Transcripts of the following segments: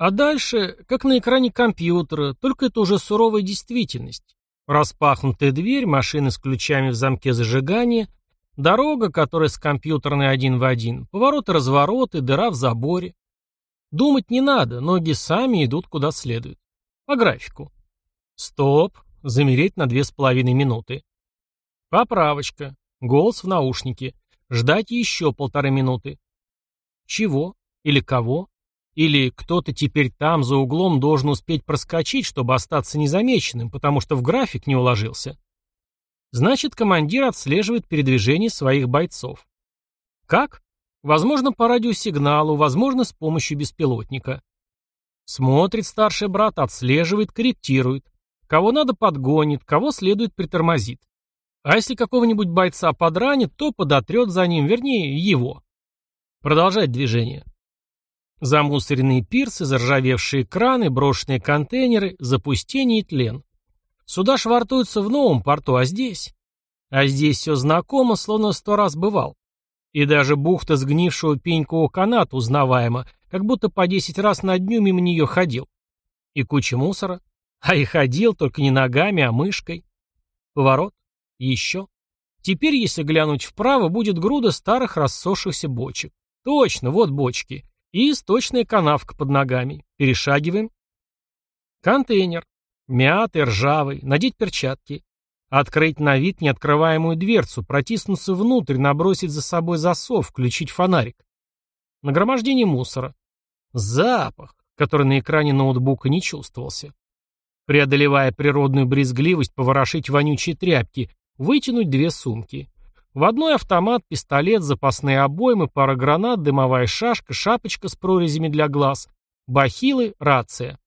А дальше, как на экране компьютера, только это уже суровая действительность. Распахнутая дверь, машины с ключами в замке зажигания, дорога, которая с компьютерной один в один, повороты-развороты, дыра в заборе. Думать не надо, ноги сами идут куда следует. По графику. Стоп. Замереть на две с половиной минуты. Поправочка. Голос в наушнике. Ждать еще полторы минуты. Чего? Или кого? Или кто-то теперь там, за углом, должен успеть проскочить, чтобы остаться незамеченным, потому что в график не уложился? Значит, командир отслеживает передвижение своих бойцов. Как? Возможно, по радиосигналу, возможно, с помощью беспилотника. Смотрит старший брат, отслеживает, корректирует. Кого надо подгонит, кого следует притормозит. А если какого-нибудь бойца подранит, то подотрет за ним, вернее, его. Продолжать движение. Замусоренные пирсы, заржавевшие краны, брошенные контейнеры, запустение и тлен. Суда швартуются в новом порту, а здесь? А здесь все знакомо, словно сто раз бывал. И даже бухта сгнившего пенькового каната узнаваема, как будто по десять раз на дню мимо нее ходил. И куча мусора. А и ходил, только не ногами, а мышкой. Поворот. Еще. Теперь, если глянуть вправо, будет груда старых рассохшихся бочек. Точно, вот бочки. И сточная канавка под ногами. Перешагиваем. Контейнер. Мятый, ржавый. Надеть перчатки. Открыть на вид неоткрываемую дверцу, протиснуться внутрь, набросить за собой засов, включить фонарик. Нагромождение мусора. Запах, который на экране ноутбука не чувствовался. Преодолевая природную брезгливость, поворошить вонючие тряпки, вытянуть две сумки. В одной автомат, пистолет, запасные обоймы, пара гранат, дымовая шашка, шапочка с прорезями для глаз, бахилы, рация.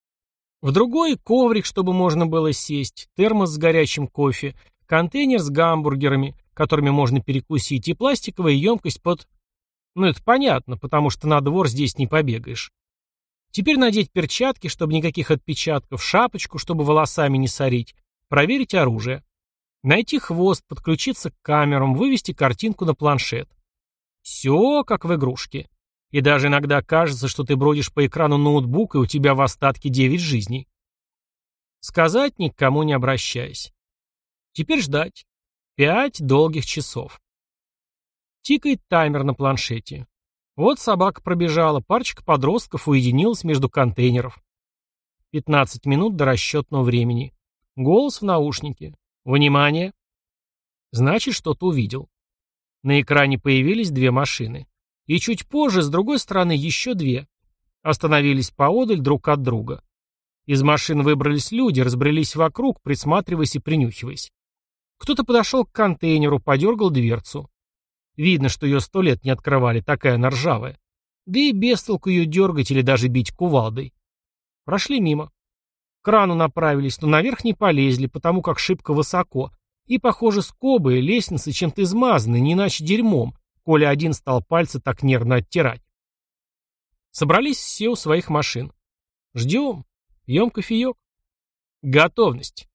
В другой — коврик, чтобы можно было сесть, термос с горячим кофе, контейнер с гамбургерами, которыми можно перекусить, и пластиковая емкость под... Ну, это понятно, потому что на двор здесь не побегаешь. Теперь надеть перчатки, чтобы никаких отпечатков, шапочку, чтобы волосами не сорить, проверить оружие. Найти хвост, подключиться к камерам, вывести картинку на планшет. Все как в игрушке. И даже иногда кажется, что ты бродишь по экрану ноутбука, и у тебя в остатке 9 жизней. Сказать никому не обращаясь. Теперь ждать. Пять долгих часов. Тикает таймер на планшете. Вот собака пробежала, парочка подростков уединилась между контейнеров. 15 минут до расчетного времени. Голос в наушнике. Внимание! Значит, что-то увидел. На экране появились две машины. И чуть позже, с другой стороны, еще две. Остановились поодаль друг от друга. Из машин выбрались люди, разбрелись вокруг, присматриваясь и принюхиваясь. Кто-то подошел к контейнеру, подергал дверцу. Видно, что ее сто лет не открывали, такая она ржавая. Да и без толку ее дергать или даже бить кувалдой. Прошли мимо. К крану направились, но наверх не полезли, потому как шибко высоко. И, похоже, скобы и лестницы чем-то измазаны, не иначе дерьмом, коли один стал пальцы так нервно оттирать. Собрались все у своих машин. Ждем. Пьем кофеек. Готовность.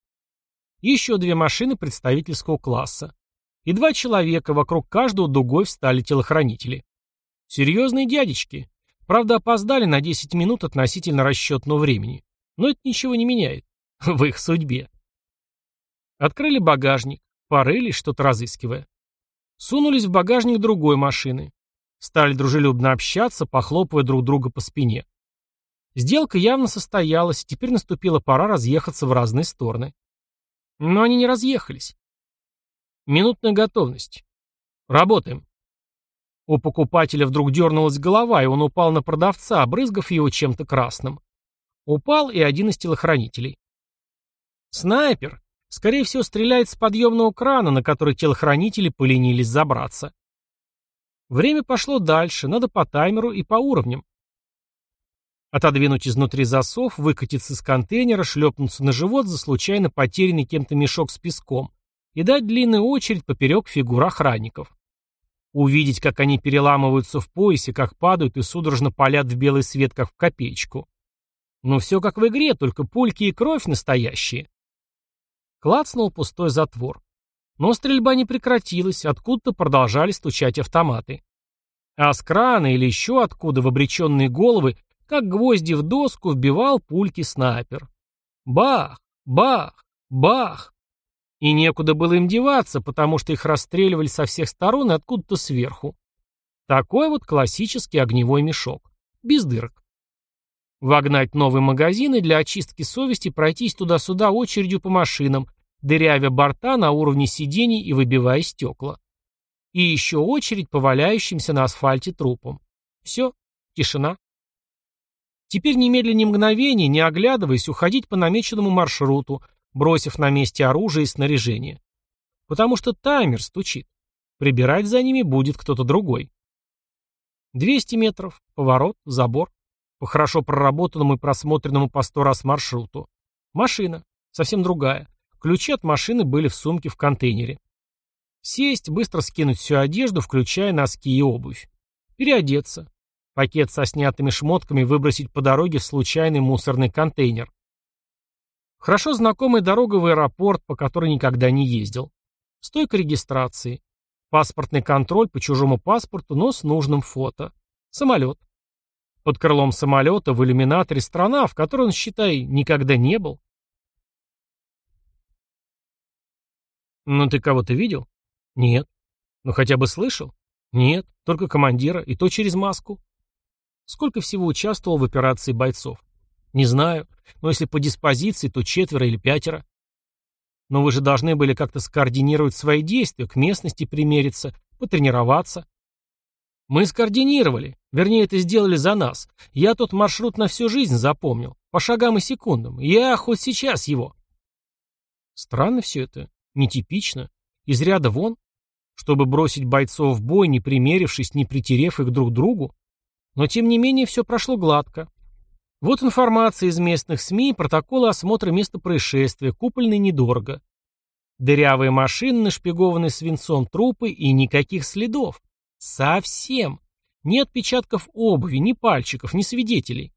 Еще две машины представительского класса. И два человека, вокруг каждого дугой встали телохранители. Серьезные дядечки. Правда, опоздали на 10 минут относительно расчетного времени. Но это ничего не меняет. В их судьбе. Открыли багажник, порылись, что-то разыскивая. Сунулись в багажник другой машины. Стали дружелюбно общаться, похлопывая друг друга по спине. Сделка явно состоялась, теперь наступила пора разъехаться в разные стороны. Но они не разъехались. Минутная готовность. Работаем. У покупателя вдруг дернулась голова, и он упал на продавца, обрызгав его чем-то красным. Упал и один из телохранителей. Снайпер. Скорее всего, стреляет с подъемного крана, на который телохранители поленились забраться. Время пошло дальше, надо по таймеру и по уровням. Отодвинуть изнутри засов, выкатиться из контейнера, шлепнуться на живот за случайно потерянный кем-то мешок с песком и дать длинную очередь поперек фигур охранников. Увидеть, как они переламываются в поясе, как падают и судорожно палят в белый свет, как в копеечку. Ну все как в игре, только пульки и кровь настоящие. Клацнул пустой затвор. Но стрельба не прекратилась, откуда-то продолжали стучать автоматы. А с крана или еще откуда в обреченные головы как гвозди в доску вбивал пульки снайпер. Бах, бах, бах. И некуда было им деваться, потому что их расстреливали со всех сторон и откуда-то сверху. Такой вот классический огневой мешок. Без дырок. Вогнать новый магазин и для очистки совести пройтись туда-сюда очередью по машинам, дырявя борта на уровне сидений и выбивая стекла. И еще очередь по валяющимся на асфальте трупам. Все, тишина. Теперь немедленно мгновение, не оглядываясь, уходить по намеченному маршруту, бросив на месте оружие и снаряжение. Потому что таймер стучит. Прибирать за ними будет кто-то другой. 200 метров, поворот, забор. По хорошо проработанному и просмотренному по сто раз маршруту. Машина. Совсем другая. Ключи от машины были в сумке в контейнере. Сесть, быстро скинуть всю одежду, включая носки и обувь. Переодеться. Пакет со снятыми шмотками выбросить по дороге в случайный мусорный контейнер. Хорошо знакомая дорога в аэропорт, по которой никогда не ездил. Стойка регистрации. Паспортный контроль по чужому паспорту, но с нужным фото. Самолет. Под крылом самолета в иллюминаторе страна, в которой он, считай, никогда не был. «Ну ты кого-то видел?» «Нет». «Ну хотя бы слышал?» «Нет, только командира, и то через маску». «Сколько всего участвовал в операции бойцов?» «Не знаю, но если по диспозиции, то четверо или пятеро». «Но вы же должны были как-то скоординировать свои действия, к местности примериться, потренироваться». «Мы скоординировали. Вернее, это сделали за нас. Я тот маршрут на всю жизнь запомнил. По шагам и секундам. Я хоть сейчас его». Странно все это. Нетипично. Из ряда вон. Чтобы бросить бойцов в бой, не примерившись, не притерев их друг другу. Но тем не менее все прошло гладко. Вот информация из местных СМИ и протоколы осмотра места происшествия, купольный недорого. Дырявые машины, нашпигованные свинцом трупы и никаких следов. Совсем. Ни отпечатков обуви, ни пальчиков, ни свидетелей.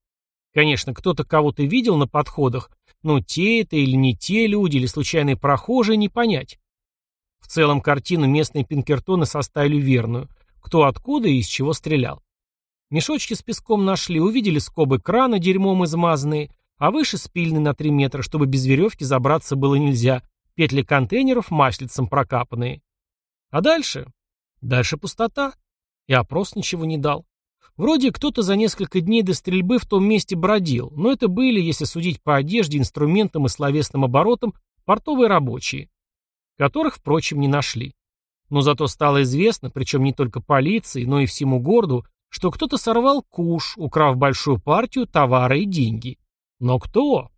Конечно, кто-то кого-то видел на подходах, но те это или не те люди, или случайные прохожие, не понять. В целом картину местные пинкертоны составили верную. Кто откуда и из чего стрелял. Мешочки с песком нашли, увидели скобы крана, дерьмом измазанные, а выше спильны на 3 метра, чтобы без веревки забраться было нельзя, петли контейнеров маслицем прокапанные. А дальше? Дальше пустота. И опрос ничего не дал. Вроде кто-то за несколько дней до стрельбы в том месте бродил, но это были, если судить по одежде, инструментам и словесным оборотам, портовые рабочие, которых, впрочем, не нашли. Но зато стало известно, причем не только полиции, но и всему городу, что кто-то сорвал куш, украв большую партию товара и деньги. Но кто?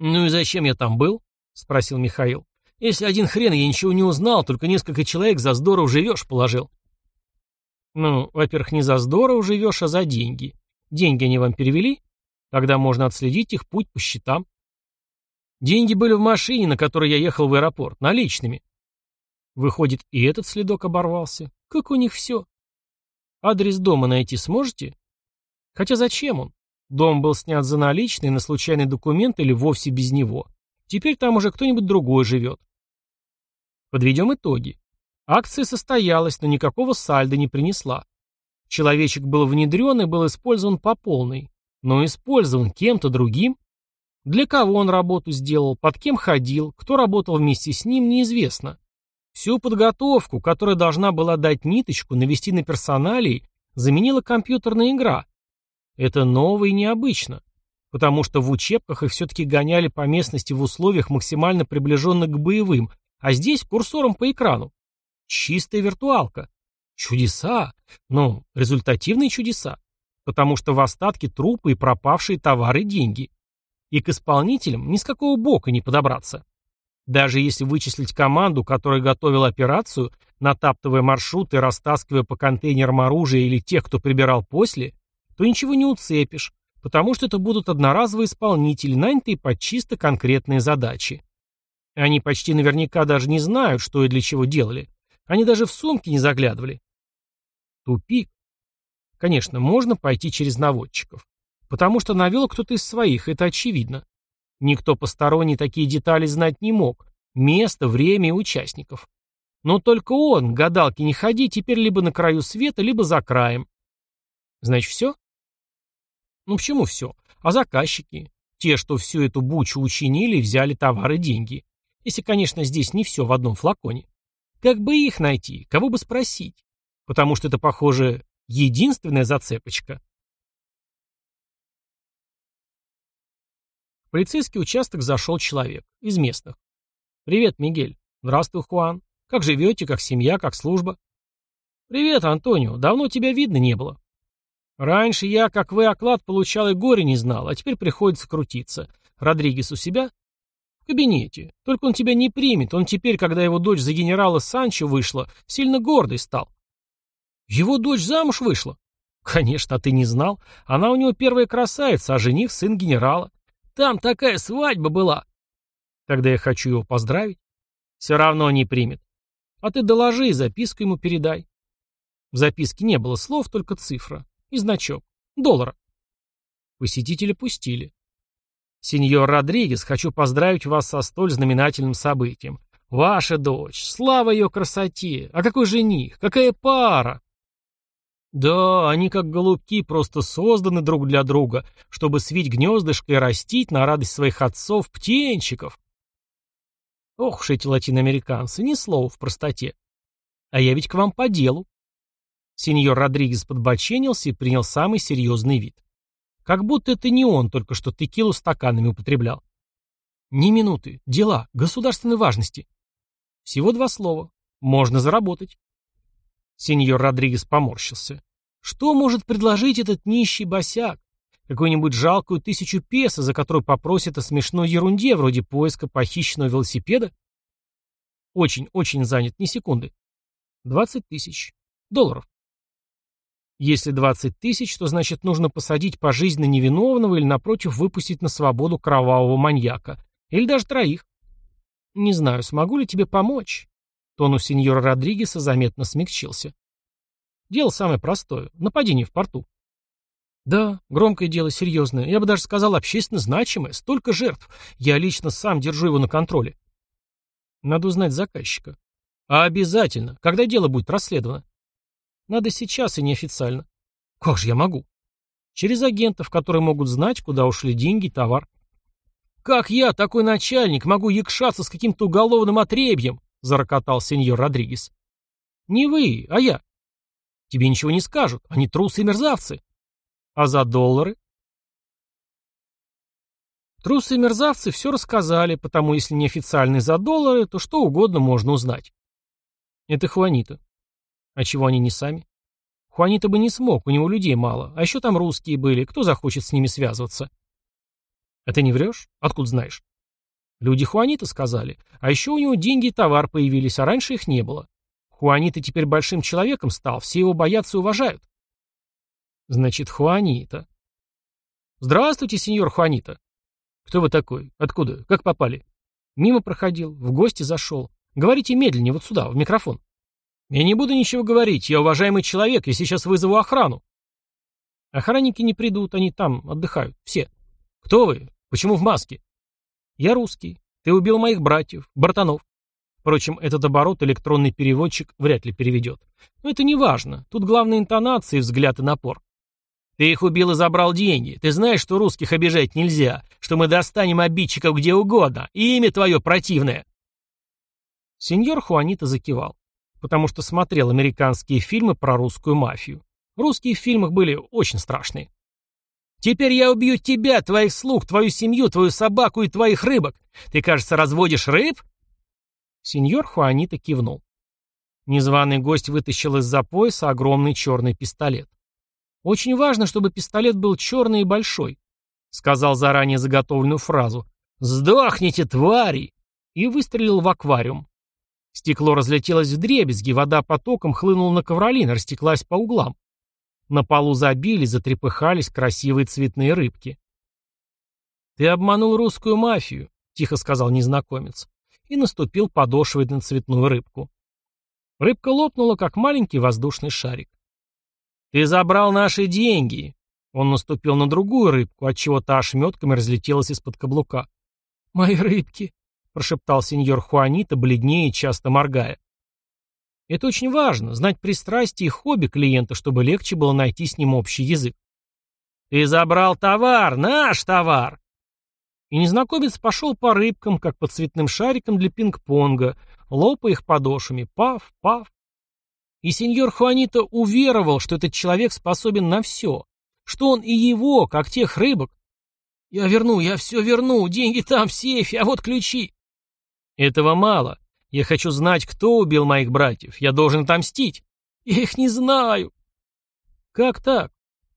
«Ну и зачем я там был?» — спросил Михаил. «Если один хрен я ничего не узнал, только несколько человек за здорово живешь положил». Ну, во-первых, не за здорово живешь, а за деньги. Деньги они вам перевели? Тогда можно отследить их путь по счетам. Деньги были в машине, на которой я ехал в аэропорт, наличными. Выходит, и этот следок оборвался. Как у них все. Адрес дома найти сможете? Хотя зачем он? Дом был снят за наличные, на случайный документ или вовсе без него. Теперь там уже кто-нибудь другой живет. Подведем итоги. Акция состоялась, но никакого сальда не принесла. Человечек был внедрен и был использован по полной. Но использован кем-то другим? Для кого он работу сделал, под кем ходил, кто работал вместе с ним, неизвестно. Всю подготовку, которая должна была дать ниточку, навести на персоналии, заменила компьютерная игра. Это ново и необычно, потому что в учебках их все-таки гоняли по местности в условиях максимально приближенных к боевым, а здесь курсором по экрану. Чистая виртуалка. Чудеса. Ну, результативные чудеса. Потому что в остатке трупы и пропавшие товары деньги. И к исполнителям ни с какого бока не подобраться. Даже если вычислить команду, которая готовила операцию, натаптывая маршруты, растаскивая по контейнерам оружие или тех, кто прибирал после, то ничего не уцепишь, потому что это будут одноразовые исполнители, нанятые под чисто конкретные задачи. Они почти наверняка даже не знают, что и для чего делали. Они даже в сумки не заглядывали. Тупик. Конечно, можно пойти через наводчиков. Потому что навел кто-то из своих, это очевидно. Никто посторонний такие детали знать не мог. Место, время и участников. Но только он, гадалки не ходи, теперь либо на краю света, либо за краем. Значит, все? Ну почему все? А заказчики? Те, что всю эту бучу учинили взяли товары деньги. Если, конечно, здесь не все в одном флаконе. Как бы их найти? Кого бы спросить? Потому что это, похоже, единственная зацепочка. В полицейский участок зашел человек. Из местных. «Привет, Мигель. Здравствуй, Хуан. Как живете, как семья, как служба?» «Привет, Антонио. Давно тебя видно не было». «Раньше я, как вы, оклад получал и горе не знал, а теперь приходится крутиться. Родригес у себя?» «В кабинете. Только он тебя не примет. Он теперь, когда его дочь за генерала Санчо вышла, сильно гордый стал». «Его дочь замуж вышла?» «Конечно, а ты не знал. Она у него первая красавица, а жених сын генерала. Там такая свадьба была». «Тогда я хочу его поздравить». «Все равно не примет. А ты доложи и записку ему передай». В записке не было слов, только цифра. И значок. Доллара. Посетители пустили. «Сеньор Родригес, хочу поздравить вас со столь знаменательным событием. Ваша дочь, слава ее красоте! А какой жених? Какая пара!» Да, они как голубки просто созданы друг для друга, чтобы свить гнездышко и растить на радость своих отцов птенчиков. Ох уж эти латиноамериканцы, ни слова в простоте. А я ведь к вам по делу. Сеньор Родригес подбоченился и принял самый серьезный вид. Как будто это не он только что текилу стаканами употреблял. Ни минуты. Дела. Государственной важности. Всего два слова. Можно заработать. Сеньор Родригес поморщился. Что может предложить этот нищий босяк? Какую-нибудь жалкую тысячу песо, за которую попросит о смешной ерунде, вроде поиска похищенного велосипеда? Очень-очень занят, ни секунды. Двадцать тысяч долларов. Если 20 тысяч, то значит нужно посадить пожизненно невиновного или, напротив, выпустить на свободу кровавого маньяка. Или даже троих. Не знаю, смогу ли тебе помочь. Тон у сеньора Родригеса заметно смягчился. Дело самое простое. Нападение в порту. Да, громкое дело, серьезное. Я бы даже сказал, общественно значимое. Столько жертв. Я лично сам держу его на контроле. Надо узнать заказчика. А обязательно. Когда дело будет расследовано? Надо сейчас и неофициально. Как же я могу? Через агентов, которые могут знать, куда ушли деньги и товар. Как я, такой начальник, могу якшаться с каким-то уголовным отребьем? Зарокотал сеньор Родригес. Не вы, а я. Тебе ничего не скажут, они трусы и мерзавцы. А за доллары? Трусы и мерзавцы все рассказали, потому если неофициальный за доллары, то что угодно можно узнать. Это Хуанита. А чего они не сами? Хуанита бы не смог, у него людей мало. А еще там русские были, кто захочет с ними связываться? А ты не врешь? Откуда знаешь? Люди Хуанита сказали. А еще у него деньги и товар появились, а раньше их не было. Хуанита теперь большим человеком стал, все его боятся и уважают. Значит, Хуанита. Здравствуйте, сеньор Хуанита. Кто вы такой? Откуда? Как попали? Мимо проходил, в гости зашел. Говорите медленнее, вот сюда, в микрофон. «Я не буду ничего говорить. Я уважаемый человек. Я сейчас вызову охрану». «Охранники не придут. Они там отдыхают. Все». «Кто вы? Почему в маске?» «Я русский. Ты убил моих братьев, братанов». Впрочем, этот оборот электронный переводчик вряд ли переведет. Но это не важно. Тут главное интонации, взгляд и напор. Ты их убил и забрал деньги. Ты знаешь, что русских обижать нельзя, что мы достанем обидчиков где угодно, и имя твое противное. Сеньор Хуанита закивал потому что смотрел американские фильмы про русскую мафию. Русские в фильмах были очень страшные. «Теперь я убью тебя, твоих слуг, твою семью, твою собаку и твоих рыбок. Ты, кажется, разводишь рыб?» Сеньор Хуанита кивнул. Незваный гость вытащил из-за пояса огромный черный пистолет. «Очень важно, чтобы пистолет был черный и большой», — сказал заранее заготовленную фразу. «Сдохните, твари!» и выстрелил в аквариум. Стекло разлетелось в дребезги, вода потоком хлынула на ковролин, растеклась по углам. На полу забили, затрепыхались красивые цветные рыбки. «Ты обманул русскую мафию», — тихо сказал незнакомец, и наступил подошвой на цветную рыбку. Рыбка лопнула, как маленький воздушный шарик. «Ты забрал наши деньги!» Он наступил на другую рыбку, отчего та ошметками разлетелась из-под каблука. «Мои рыбки!» Прошептал сеньор Хуанита, бледнее часто моргая. Это очень важно, знать пристрастие и хобби клиента, чтобы легче было найти с ним общий язык. «Ты забрал товар! Наш товар!» И незнакомец пошел по рыбкам, как по цветным шарикам для пинг-понга, лопая их подошвами. Пав, пав. И сеньор Хуанита уверовал, что этот человек способен на все, что он и его, как тех рыбок. «Я верну, я все верну, деньги там в сейфе, а вот ключи». «Этого мало. Я хочу знать, кто убил моих братьев. Я должен отомстить. Я их не знаю». «Как так?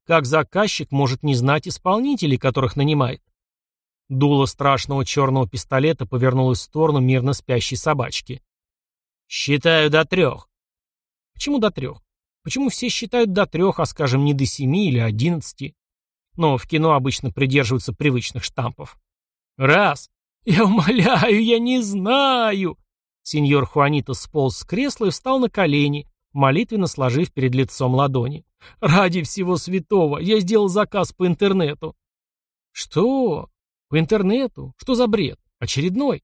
Как заказчик может не знать исполнителей, которых нанимает?» Дуло страшного черного пистолета повернулось в сторону мирно спящей собачки. «Считаю до трех». Почему до трех? Почему все считают до трех, а скажем, не до семи или одиннадцати? Но в кино обычно придерживаются привычных штампов. Раз. Я умоляю, я не знаю. Сеньор Хуанито сполз с кресла и встал на колени, молитвенно сложив перед лицом ладони. «Ради всего святого! Я сделал заказ по интернету!» «Что? По интернету? Что за бред? Очередной?»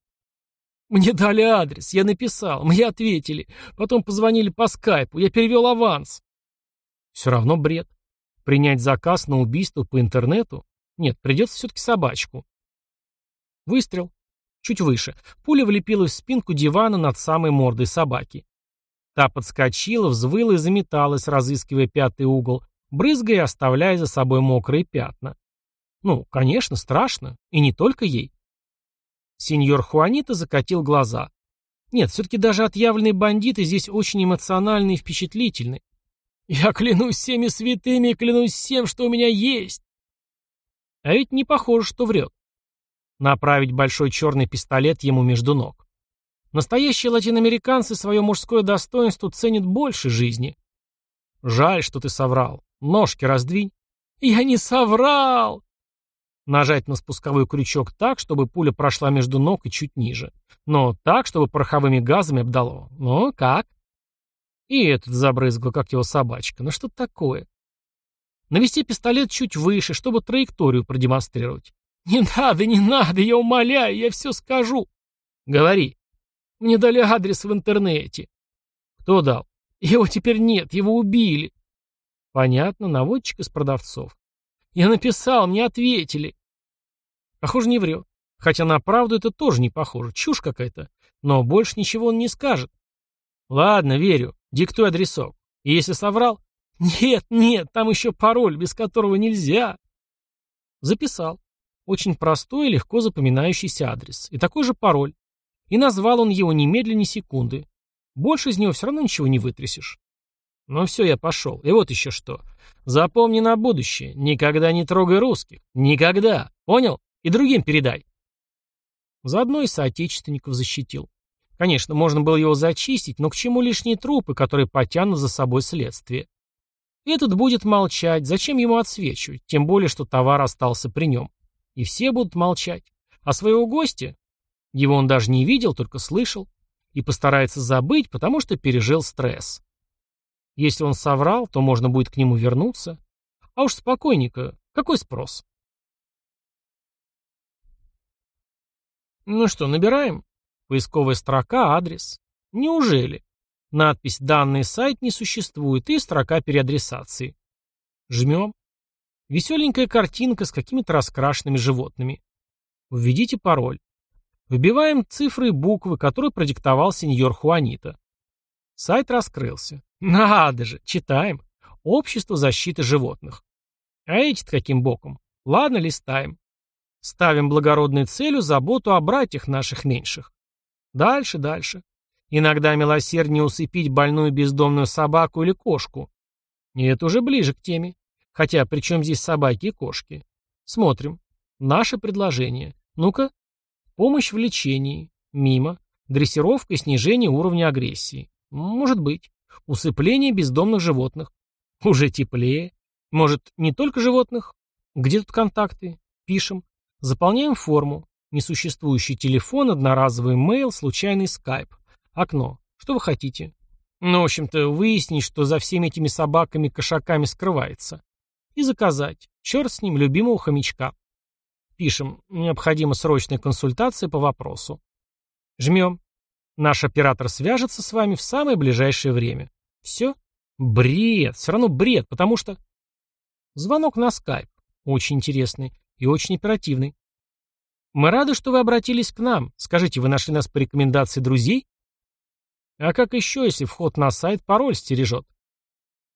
«Мне дали адрес, я написал, мне ответили. Потом позвонили по скайпу, я перевел аванс». «Все равно бред. Принять заказ на убийство по интернету? Нет, придется все-таки собачку». Выстрел. Чуть выше. Пуля влепилась в спинку дивана над самой мордой собаки. Та подскочила, взвыла и заметалась, разыскивая пятый угол, брызгая и оставляя за собой мокрые пятна. Ну, конечно, страшно. И не только ей. Сеньор Хуанита закатил глаза. Нет, все-таки даже отъявленные бандиты здесь очень эмоциональны и впечатлительны. Я клянусь всеми святыми и клянусь всем, что у меня есть. А ведь не похоже, что врет. Направить большой черный пистолет ему между ног. Настоящие латиноамериканцы свое мужское достоинство ценят больше жизни. Жаль, что ты соврал. Ножки раздвинь. Я не соврал! Нажать на спусковой крючок так, чтобы пуля прошла между ног и чуть ниже. Но так, чтобы пороховыми газами обдало. Ну, как? И этот забрызгал, как его собачка. Ну что такое? Навести пистолет чуть выше, чтобы траекторию продемонстрировать. «Не надо, не надо, я умоляю, я все скажу». «Говори». «Мне дали адрес в интернете». «Кто дал?» «Его теперь нет, его убили». «Понятно, наводчик из продавцов». «Я написал, мне ответили». Похоже, не врет. Хотя на правду это тоже не похоже. Чушь какая-то. Но больше ничего он не скажет. Ладно, верю. Диктуй адресок. И если соврал? Нет, нет, там еще пароль, без которого нельзя. Записал. Очень простой и легко запоминающийся адрес. И такой же пароль. И назвал он его немедленно секунды. Больше из него все равно ничего не вытрясешь. Ну все, я пошел. И вот еще что. Запомни на будущее. Никогда не трогай русских. Никогда. Понял? И другим передай. Заодно и соотечественников защитил. Конечно, можно было его зачистить, но к чему лишние трупы, которые потянут за собой следствие? Этот будет молчать, зачем ему отсвечивать, тем более, что товар остался при нем. И все будут молчать. А своего гостя? Его он даже не видел, только слышал. И постарается забыть, потому что пережил стресс. Если он соврал, то можно будет к нему вернуться. А уж спокойненько, какой спрос? Ну что, набираем? Поисковая строка, адрес. Неужели? Надпись «Данный сайт не существует» и строка переадресации. Жмем. Веселенькая картинка с какими-то раскрашенными животными. Введите пароль. Вбиваем цифры и буквы, которые продиктовал сеньор Хуанита. Сайт раскрылся. Надо же, читаем. Общество защиты животных. А эти-то каким боком? Ладно, листаем. Ставим благородной целью заботу о братьях наших меньших. Дальше, дальше. Иногда милосерднее усыпить больную бездомную собаку или кошку. И это уже ближе к теме. Хотя, при чем здесь собаки и кошки? Смотрим. Наше предложение. Ну-ка. Помощь в лечении. Мимо. Дрессировка и снижение уровня агрессии. Может быть. Усыпление бездомных животных. Уже теплее. Может, не только животных? Где тут контакты? Пишем. Заполняем форму. Несуществующий телефон, одноразовый мейл, случайный скайп. Окно. Что вы хотите? Ну, в общем-то, выяснить, что за всеми этими собаками-кошаками скрывается. И заказать. Черт с ним, любимого хомячка. Пишем. Необходима срочная консультация по вопросу. Жмем. Наш оператор свяжется с вами в самое ближайшее время. Все? Бред. Все равно бред, потому что... Звонок на скайп. Очень интересный и очень оперативный. Мы рады, что вы обратились к нам. Скажите, вы нашли нас по рекомендации друзей? А как еще, если вход на сайт пароль стережет?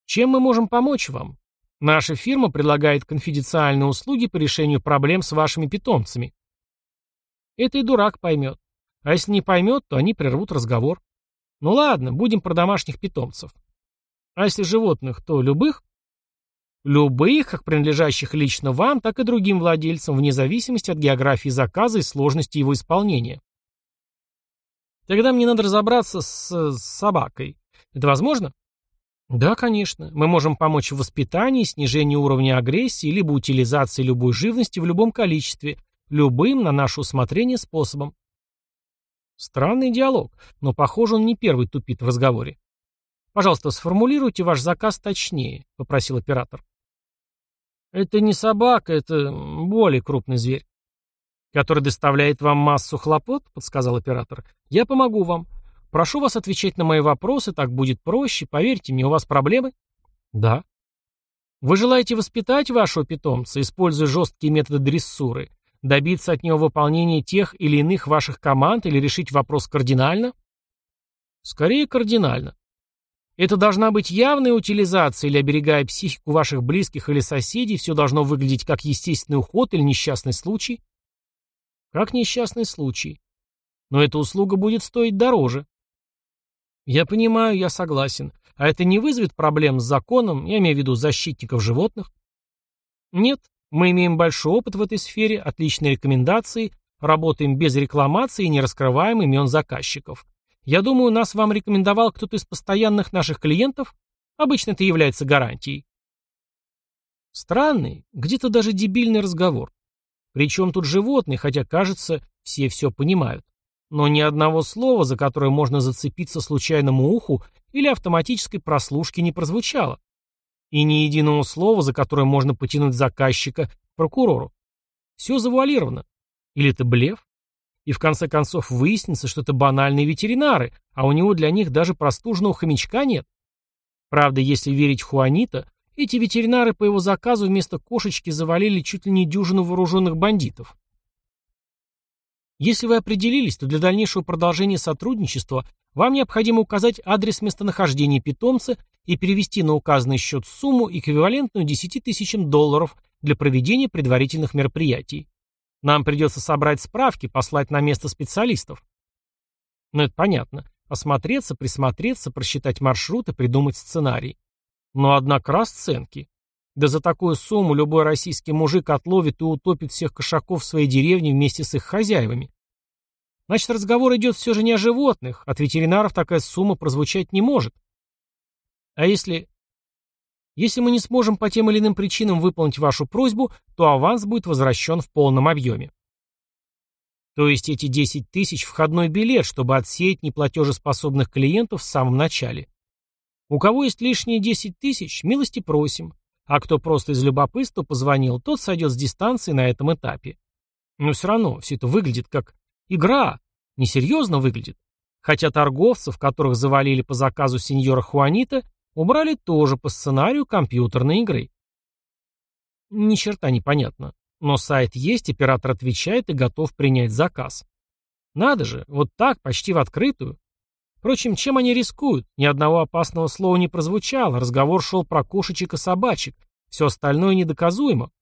Чем мы можем помочь вам? Наша фирма предлагает конфиденциальные услуги по решению проблем с вашими питомцами. Это и дурак поймет. А если не поймет, то они прервут разговор. Ну ладно, будем про домашних питомцев. А если животных, то любых? Любых, как принадлежащих лично вам, так и другим владельцам, вне зависимости от географии заказа и сложности его исполнения. Тогда мне надо разобраться с, с собакой. Это возможно? Да, конечно. Мы можем помочь в воспитании, снижении уровня агрессии, либо утилизации любой живности в любом количестве, любым на наше усмотрение способом. Странный диалог, но, похоже, он не первый тупит в разговоре. «Пожалуйста, сформулируйте ваш заказ точнее», — попросил оператор. «Это не собака, это более крупный зверь». «Который доставляет вам массу хлопот», — подсказал оператор. «Я помогу вам. Прошу вас отвечать на мои вопросы, так будет проще. Поверьте мне, у вас проблемы?» «Да». «Вы желаете воспитать вашего питомца, используя жесткие методы дрессуры, добиться от него выполнения тех или иных ваших команд или решить вопрос кардинально?» «Скорее кардинально. Это должна быть явная утилизация или, оберегая психику ваших близких или соседей, все должно выглядеть как естественный уход или несчастный случай? Как несчастный случай. Но эта услуга будет стоить дороже. Я понимаю, я согласен. А это не вызовет проблем с законом, я имею в виду защитников животных? Нет, мы имеем большой опыт в этой сфере, отличные рекомендации, работаем без рекламации и не раскрываем имен заказчиков. Я думаю, нас вам рекомендовал кто-то из постоянных наших клиентов. Обычно это является гарантией. Странный, где-то даже дебильный разговор. Причем тут животные, хотя, кажется, все все понимают. Но ни одного слова, за которое можно зацепиться случайному уху или автоматической прослушке не прозвучало. И ни единого слова, за которое можно потянуть заказчика к прокурору. Все завуалировано. Или это блеф? И в конце концов выяснится, что это банальные ветеринары, а у него для них даже простужного хомячка нет. Правда, если верить Хуанита, эти ветеринары по его заказу вместо кошечки завалили чуть ли не дюжину вооруженных бандитов. Если вы определились, то для дальнейшего продолжения сотрудничества вам необходимо указать адрес местонахождения питомца и перевести на указанный счет сумму, эквивалентную 10 тысячам долларов для проведения предварительных мероприятий. Нам придется собрать справки, послать на место специалистов. Ну, это понятно. Осмотреться, присмотреться, просчитать маршруты, придумать сценарий. Но однако расценки. Да за такую сумму любой российский мужик отловит и утопит всех кошаков в своей деревне вместе с их хозяевами. Значит, разговор идет все же не о животных. От ветеринаров такая сумма прозвучать не может. А если если мы не сможем по тем или иным причинам выполнить вашу просьбу, то аванс будет возвращен в полном объеме. То есть эти 10 тысяч – входной билет, чтобы отсеять неплатежеспособных клиентов в самом начале. У кого есть лишние 10 тысяч, милости просим. А кто просто из любопытства позвонил, тот сойдет с дистанции на этом этапе. Но все равно все это выглядит как игра, несерьезно выглядит. Хотя торговцев, которых завалили по заказу сеньора Хуанита, Убрали тоже по сценарию компьютерной игры. Ни черта не понятно. Но сайт есть, оператор отвечает и готов принять заказ. Надо же, вот так, почти в открытую. Впрочем, чем они рискуют? Ни одного опасного слова не прозвучало, разговор шел про кошечек и собачек, все остальное недоказуемо.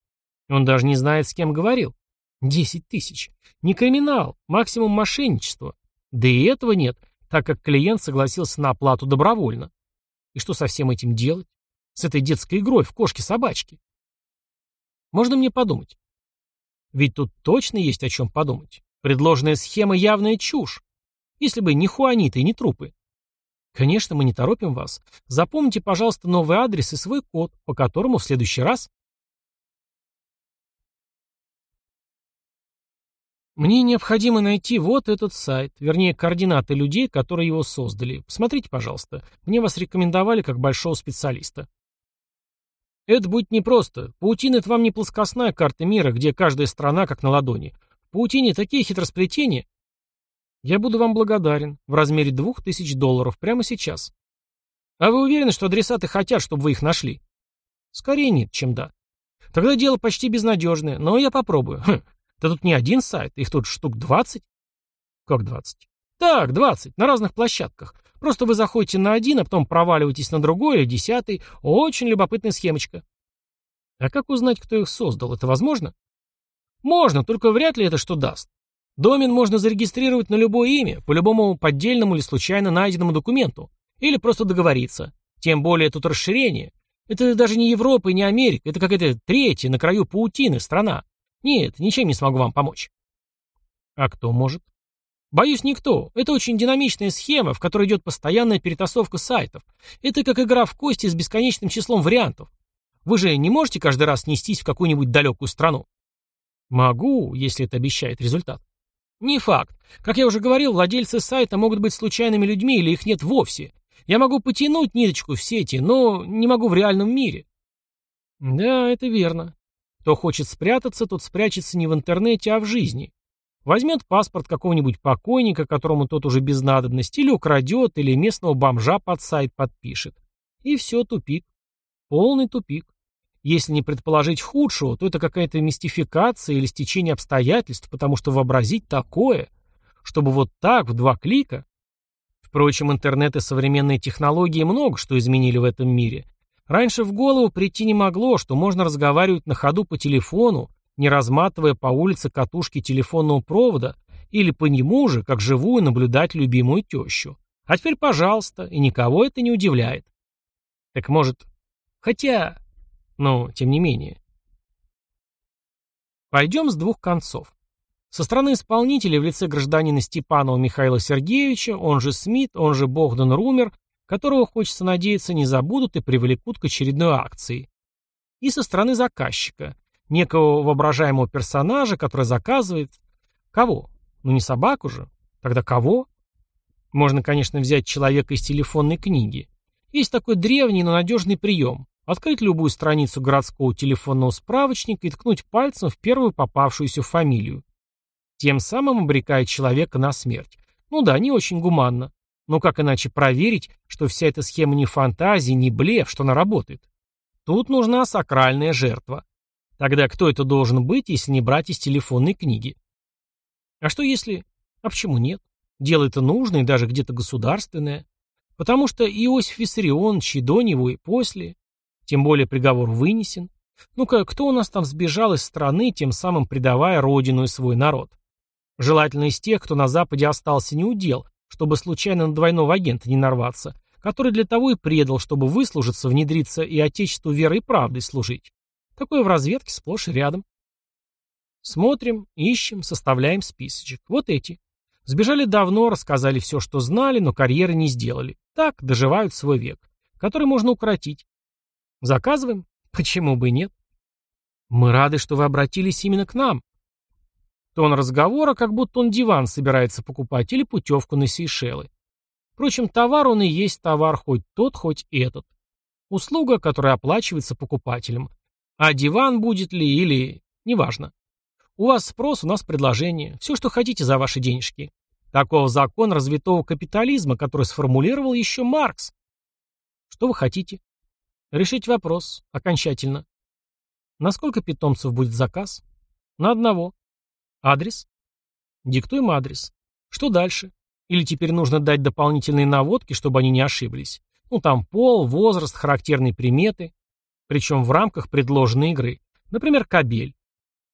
Он даже не знает, с кем говорил. Десять тысяч. Не криминал, максимум мошенничество. Да и этого нет, так как клиент согласился на оплату добровольно. И что со всем этим делать? С этой детской игрой в кошки-собачки? Можно мне подумать? Ведь тут точно есть о чем подумать. Предложенная схема явная чушь. Если бы не хуаниты и не трупы. Конечно, мы не торопим вас. Запомните, пожалуйста, новый адрес и свой код, по которому в следующий раз Мне необходимо найти вот этот сайт, вернее, координаты людей, которые его создали. Посмотрите, пожалуйста. Мне вас рекомендовали как большого специалиста. Это будет непросто. Паутина — это вам не плоскостная карта мира, где каждая страна как на ладони. В паутине такие хитросплетения. Я буду вам благодарен в размере двух тысяч долларов прямо сейчас. А вы уверены, что адресаты хотят, чтобы вы их нашли? Скорее нет, чем да. Тогда дело почти безнадежное, но я попробую. Хм, да тут не один сайт, их тут штук 20. Как 20? Так, 20, на разных площадках. Просто вы заходите на один, а потом проваливаетесь на другой или десятый. Очень любопытная схемочка. А как узнать, кто их создал? Это возможно? Можно, только вряд ли это что даст. Домен можно зарегистрировать на любое имя, по любому поддельному или случайно найденному документу. Или просто договориться. Тем более тут расширение. Это даже не Европа и не Америка, это какая-то третья, на краю паутины, страна. Нет, ничем не смогу вам помочь. А кто может? Боюсь, никто. Это очень динамичная схема, в которой идет постоянная перетасовка сайтов. Это как игра в кости с бесконечным числом вариантов. Вы же не можете каждый раз нестись в какую-нибудь далекую страну? Могу, если это обещает результат. Не факт. Как я уже говорил, владельцы сайта могут быть случайными людьми или их нет вовсе. Я могу потянуть ниточку в сети, но не могу в реальном мире. Да, это верно. Кто хочет спрятаться, тот спрячется не в интернете, а в жизни. Возьмет паспорт какого-нибудь покойника, которому тот уже без надобности, или украдет, или местного бомжа под сайт подпишет. И все, тупик. Полный тупик. Если не предположить худшего, то это какая-то мистификация или стечение обстоятельств, потому что вообразить такое, чтобы вот так, в два клика. Впрочем, интернет и современные технологии много что изменили в этом мире. Раньше в голову прийти не могло, что можно разговаривать на ходу по телефону, не разматывая по улице катушки телефонного провода, или по нему же, как живую, наблюдать любимую тещу. А теперь, пожалуйста, и никого это не удивляет. Так может... Хотя... Но, тем не менее. Пойдем с двух концов. Со стороны исполнителя в лице гражданина Степанова Михаила Сергеевича, он же Смит, он же Богдан Румер, которого, хочется надеяться, не забудут и привлекут к очередной акции. И со стороны заказчика, некого воображаемого персонажа, который заказывает... Кого? Ну не собаку же. Тогда кого? Можно, конечно, взять человека из телефонной книги. Есть такой древний, но надежный прием. Открыть любую страницу городского телефонного справочника и ткнуть пальцем в первую попавшуюся фамилию. Тем самым обрекает человека на смерть. Ну да, не очень гуманно. Но как иначе проверить, что вся эта схема не фантазия, не блеф, что она работает? Тут нужна сакральная жертва. Тогда кто это должен быть, если не брать из телефонной книги? А что если... А почему нет? Дело это нужное даже где-то государственное. Потому что Иосиф Виссарионович и до него, и после. Тем более приговор вынесен. Ну-ка, кто у нас там сбежал из страны, тем самым предавая родину и свой народ? Желательно из тех, кто на Западе остался неудел, чтобы случайно на двойного агента не нарваться, который для того и предал, чтобы выслужиться, внедриться и Отечеству верой и правдой служить. Такое в разведке сплошь и рядом. Смотрим, ищем, составляем списочек. Вот эти. Сбежали давно, рассказали все, что знали, но карьеры не сделали. Так доживают свой век, который можно укоротить. Заказываем? Почему бы нет? Мы рады, что вы обратились именно к нам. Тон разговора, как будто он диван собирается покупать или путевку на Сейшелы. Впрочем, товар он и есть товар, хоть тот, хоть этот. Услуга, которая оплачивается покупателем. А диван будет ли или... Неважно. У вас спрос, у нас предложение. Все, что хотите за ваши денежки. Таков закон развитого капитализма, который сформулировал еще Маркс. Что вы хотите? Решить вопрос. Окончательно. На сколько питомцев будет заказ? На одного. Адрес? Диктуем адрес. Что дальше? Или теперь нужно дать дополнительные наводки, чтобы они не ошиблись? Ну там пол, возраст, характерные приметы причем в рамках предложенной игры. Например, кабель.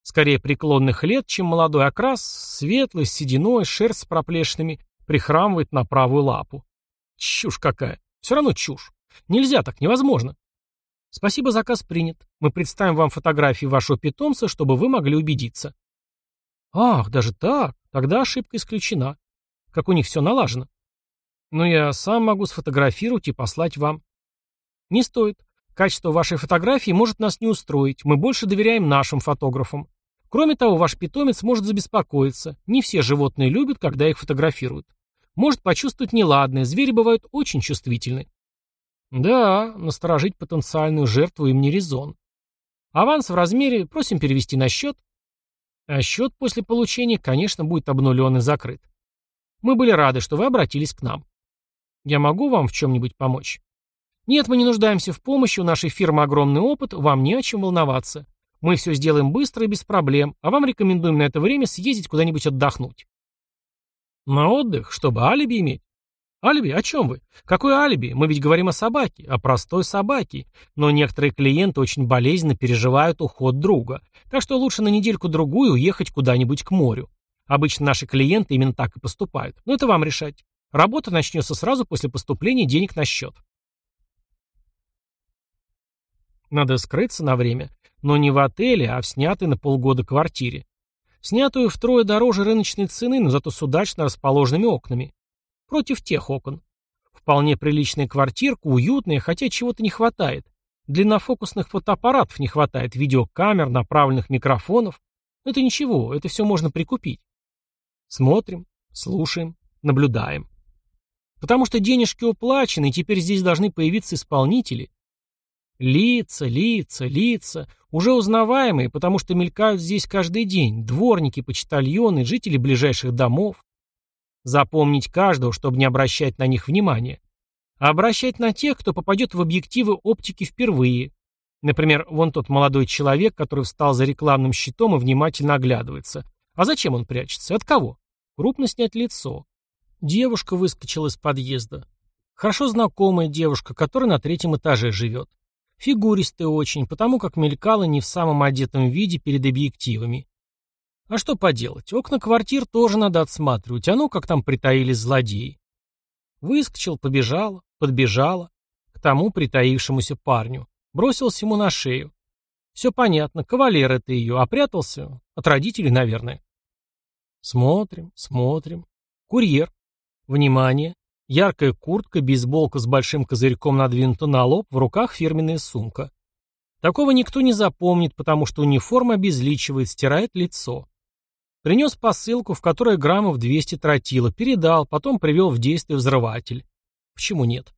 Скорее преклонных лет, чем молодой окрас, светлый, с сединой, шерсть с проплешинами, прихрамывает на правую лапу. Чушь какая. Все равно чушь. Нельзя так, невозможно. Спасибо, заказ принят. Мы представим вам фотографии вашего питомца, чтобы вы могли убедиться. Ах, даже так? Тогда ошибка исключена. Как у них все налажено. Но я сам могу сфотографировать и послать вам. Не стоит. Качество вашей фотографии может нас не устроить, мы больше доверяем нашим фотографам. Кроме того, ваш питомец может забеспокоиться. Не все животные любят, когда их фотографируют. Может почувствовать неладное, звери бывают очень чувствительны. Да, насторожить потенциальную жертву им не резон. Аванс в размере просим перевести на счет. А счет после получения, конечно, будет обнулен и закрыт. Мы были рады, что вы обратились к нам. Я могу вам в чем-нибудь помочь? Нет, мы не нуждаемся в помощи, у нашей фирмы огромный опыт, вам не о чем волноваться. Мы все сделаем быстро и без проблем, а вам рекомендуем на это время съездить куда-нибудь отдохнуть. На отдых, чтобы алиби иметь? Алиби? О чем вы? Какое алиби? Мы ведь говорим о собаке, о простой собаке. Но некоторые клиенты очень болезненно переживают уход друга. Так что лучше на недельку-другую уехать куда-нибудь к морю. Обычно наши клиенты именно так и поступают. Но это вам решать. Работа начнется сразу после поступления денег на счет. Надо скрыться на время, но не в отеле, а в снятой на полгода квартире. Снятую втрое дороже рыночной цены, но зато с удачно расположенными окнами. Против тех окон. Вполне приличная квартирка, уютная, хотя чего-то не хватает. Длиннофокусных фотоаппаратов не хватает, видеокамер, направленных микрофонов. Но это ничего, это все можно прикупить. Смотрим, слушаем, наблюдаем. Потому что денежки уплачены, и теперь здесь должны появиться исполнители. Лица, лица, лица, уже узнаваемые, потому что мелькают здесь каждый день, дворники, почтальоны, жители ближайших домов. Запомнить каждого, чтобы не обращать на них внимания. А обращать на тех, кто попадет в объективы оптики впервые. Например, вон тот молодой человек, который встал за рекламным щитом и внимательно оглядывается. А зачем он прячется? От кого? Крупно снять лицо. Девушка выскочила из подъезда. Хорошо знакомая девушка, которая на третьем этаже живет. Фигуристая очень, потому как мелькала не в самом одетом виде перед объективами. А что поделать, окна квартир тоже надо отсматривать, а ну как там притаились злодеи. Выскочил, побежал, подбежала к тому притаившемуся парню. Бросился ему на шею. Все понятно, кавалер это ее, а прятался от родителей, наверное. Смотрим, смотрим. Курьер. Внимание. Яркая куртка, бейсболка с большим козырьком надвинута на лоб, в руках фирменная сумка. Такого никто не запомнит, потому что униформа обезличивает, стирает лицо. Принес посылку, в которой граммов 200 тротила, передал, потом привел в действие взрыватель. Почему нет?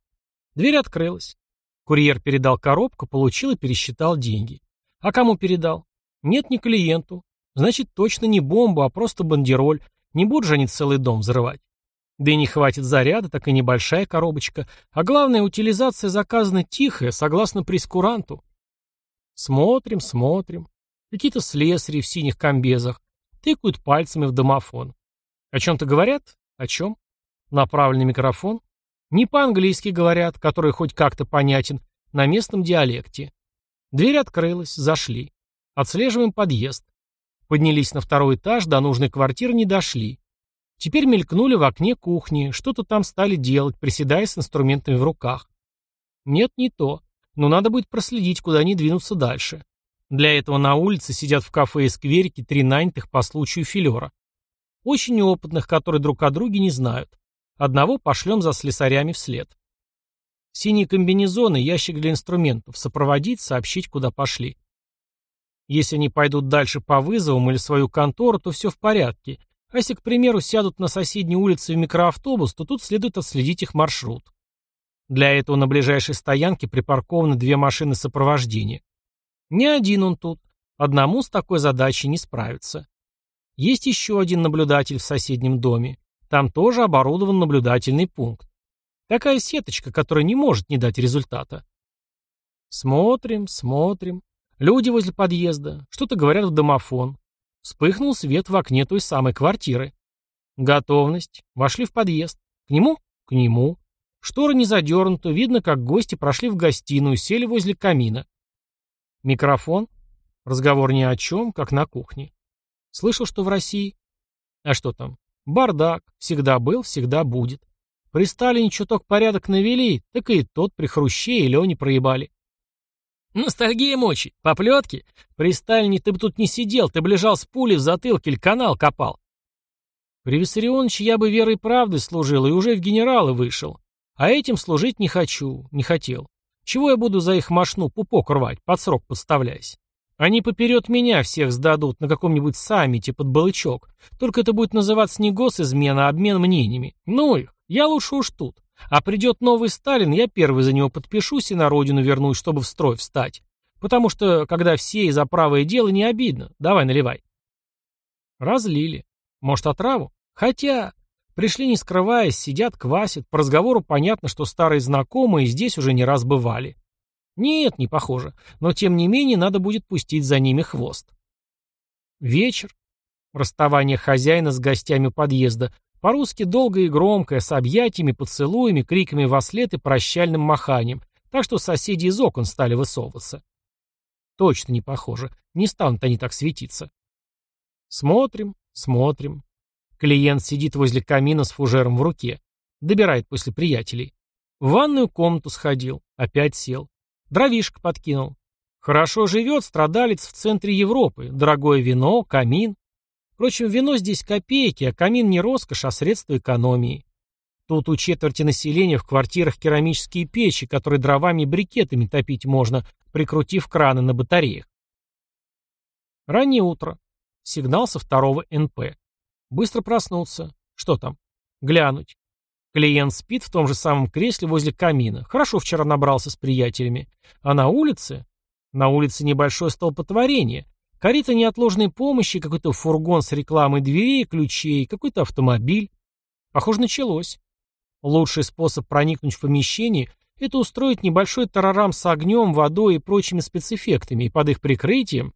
Дверь открылась. Курьер передал коробку, получил и пересчитал деньги. А кому передал? Нет, не клиенту. Значит, точно не бомбу, а просто бандероль. Не будут же они целый дом взрывать. Да и не хватит заряда, так и небольшая коробочка. А главное, утилизация заказана тихая, согласно прескуранту. Смотрим, смотрим. Какие-то слесари в синих комбезах. Тыкают пальцами в домофон. О чем-то говорят? О чем? Направленный микрофон? Не по-английски говорят, который хоть как-то понятен, на местном диалекте. Дверь открылась, зашли. Отслеживаем подъезд. Поднялись на второй этаж, до нужной квартиры не дошли. Теперь мелькнули в окне кухни, что-то там стали делать, приседая с инструментами в руках. Нет, не то. Но надо будет проследить, куда они двинутся дальше. Для этого на улице сидят в кафе и скверике три нанятых по случаю филера. Очень опытных, которые друг о друге не знают. Одного пошлем за слесарями вслед. Синие комбинезоны, ящик для инструментов, сопроводить, сообщить, куда пошли. Если они пойдут дальше по вызовам или свою контору, то все в порядке, а если, к примеру, сядут на соседней улице в микроавтобус, то тут следует отследить их маршрут. Для этого на ближайшей стоянке припаркованы две машины сопровождения. Не один он тут. Одному с такой задачей не справиться. Есть еще один наблюдатель в соседнем доме. Там тоже оборудован наблюдательный пункт. Такая сеточка, которая не может не дать результата. Смотрим, смотрим. Люди возле подъезда. Что-то говорят в домофон. Вспыхнул свет в окне той самой квартиры. Готовность. Вошли в подъезд. К нему? К нему. Штора не задернута, видно, как гости прошли в гостиную, сели возле камина. Микрофон. Разговор ни о чем, как на кухне. Слышал, что в России? А что там? Бардак. Всегда был, всегда будет. При Сталине чуток порядок навели, так и тот при Хруще и Лене проебали. Ностальгия мочи. Поплетки? При Сталине ты бы тут не сидел, ты бы лежал с пулей в затылке или канал копал. При Виссарионовиче я бы верой и правдой служил и уже в генералы вышел. А этим служить не хочу, не хотел. Чего я буду за их машну пупок рвать, под срок подставляясь? Они поперед меня всех сдадут на каком-нибудь саммите под балычок. Только это будет называться не госизмена, а обмен мнениями. Ну их, я лучше уж тут. А придет новый Сталин, я первый за него подпишусь и на родину вернусь, чтобы в строй встать. Потому что, когда все и за правое дело, не обидно. Давай, наливай. Разлили. Может, отраву? Хотя... Пришли не скрываясь, сидят, квасят. По разговору понятно, что старые знакомые здесь уже не раз бывали. Нет, не похоже. Но тем не менее надо будет пустить за ними хвост. Вечер. Расставание хозяина с гостями подъезда. По-русски долгое и громкое, с объятиями, поцелуями, криками во след и прощальным маханием, так что соседи из окон стали высовываться. Точно не похоже. Не станут они так светиться. Смотрим, смотрим. Клиент сидит возле камина с фужером в руке. Добирает после приятелей. В ванную комнату сходил. Опять сел. Дровишек подкинул. Хорошо живет страдалец в центре Европы. Дорогое вино, камин. Впрочем, вино здесь копейки, а камин не роскошь, а средство экономии. Тут у четверти населения в квартирах керамические печи, которые дровами и брикетами топить можно, прикрутив краны на батареях. Раннее утро. Сигнал со второго НП. Быстро проснулся. Что там? Глянуть. Клиент спит в том же самом кресле возле камина. Хорошо вчера набрался с приятелями. А на улице? На улице небольшое столпотворение. Карита неотложной помощи, какой-то фургон с рекламой дверей, ключей, какой-то автомобиль. Похоже, началось. Лучший способ проникнуть в помещение – это устроить небольшой тарарам с огнем, водой и прочими спецэффектами, и под их прикрытием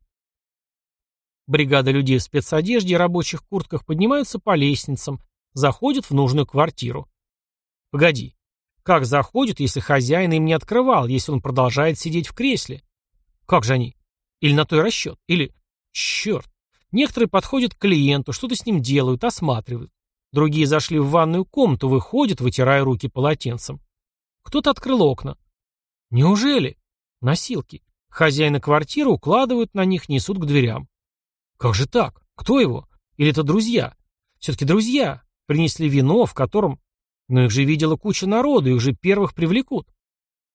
Бригада людей в спецодежде и рабочих куртках поднимаются по лестницам, заходят в нужную квартиру. Погоди. Как заходят, если хозяин им не открывал, если он продолжает сидеть в кресле? Как же они? Или на той расчет? Или... Черт. Некоторые подходят к клиенту, что-то с ним делают, осматривают. Другие зашли в ванную комнату, выходят, вытирая руки полотенцем. Кто-то открыл окна. Неужели? Носилки. Хозяина квартиры укладывают на них, несут к дверям. Как же так? Кто его? Или это друзья? Все-таки друзья. Принесли вино, в котором... Но их же видела куча народу, их же первых привлекут.